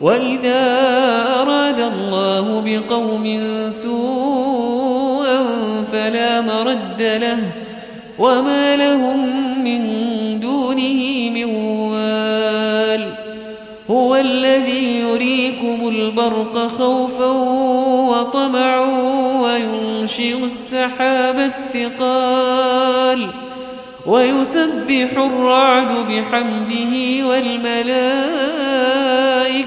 وإذا أراد الله بقوم سوءا فلا مرد له وما لهم من دونه من وال هو الذي يريكم البرق خوفا وطمعا وينشئ السحاب الثقال ويسبح الرعد بحمده والملائكة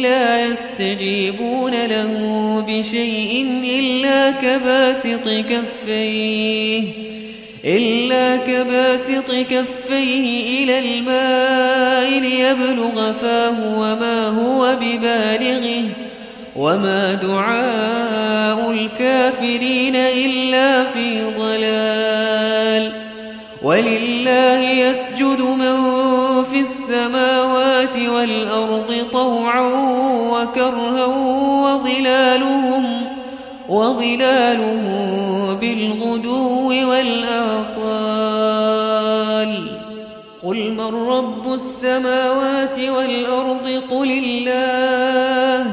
لا يستجيبون له بشيء إلا كباسط كفيه إلا كباسط كفيه إلى الماء ليبلغ فاه وما هو ببالغه وما دعاء الكافرين إلا في ضلال. ولله يسجد وكرها وظلالهم وظلالهم بالغدو والآصال. قل من رب السماوات والأرض؟ قل الله.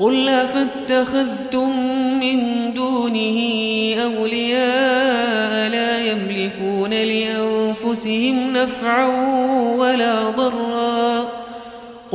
قل أفاتخذتم من دونه أولياء لا يملكون لأنفسهم نفعا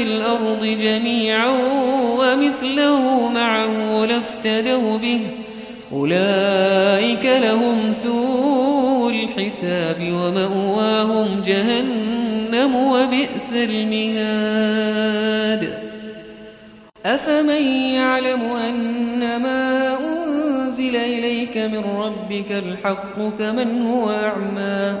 في الأرض جميعا ومثله معه لافتدوا به. أولئك لهم سوء الحساب ومأواهم جهنم وبئس المهاد. أفمن يعلم أن ما أنزل إليك من ربك الحق كمن هو أعمى؟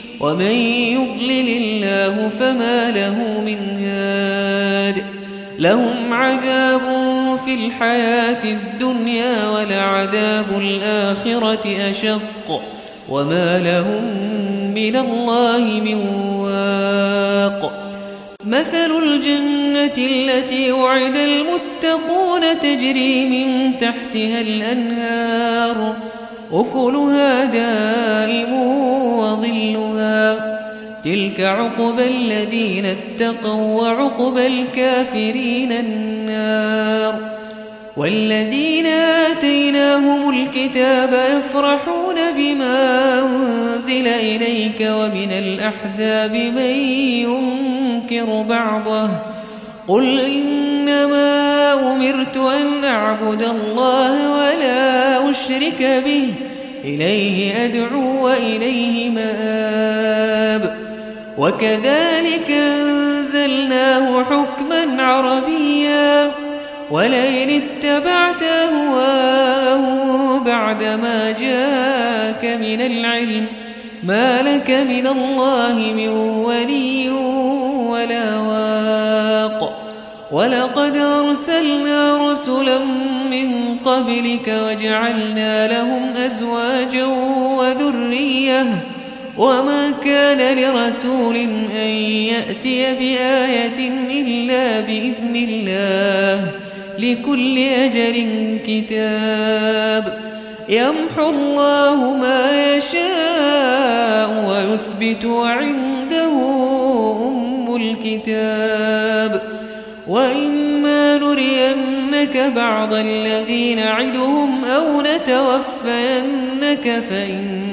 ومن يضلل الله فما له من هاد لهم عذاب في الحياة الدنيا ولعذاب الآخرة أشق وما لهم من الله من واق مثل الجنة التي وعد المتقون تجري من تحتها الأنهار أكلها دائم وظلها تلك عقب الذين اتقوا وعقب الكافرين النار والذين آتيناهم الكتاب يفرحون بما أنزل إليك ومن الأحزاب من ينكر بعضه قل إنما أمرت أن أعبد الله ولا أشرك به إليه أدعو وإليه مآب وكذلك أنزلناه حكما عربيا ولئن اتبعت أهواءه بعدما جاءك من العلم ما لك من الله من ولي ولا واق ولقد أرسلنا رسلا من قبلك وجعلنا لهم أزواجا وذرية وما كان لرسول أن يأتي بآية إلا بإذن الله لكل أجل كتاب يمحو الله ما يشاء ويثبت وعنده أم الكتاب وإما نرينك بعض الذين عدهم أو نتوفينك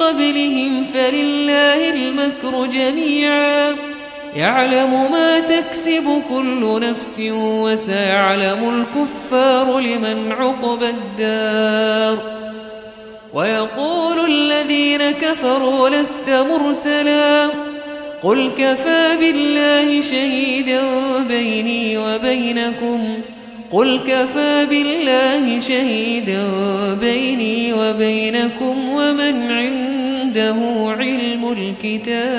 قبلهم فلله المكر جميعا. يعلم ما تكسب كل نفس وسيعلم الكفار لمن عقب الدار. ويقول الذين كفروا لست مرسلا. قل كفى بالله شهيدا بيني وبينكم. قل كفى بالله شهيدا بيني وبينكم ومن عنده علم الكتاب.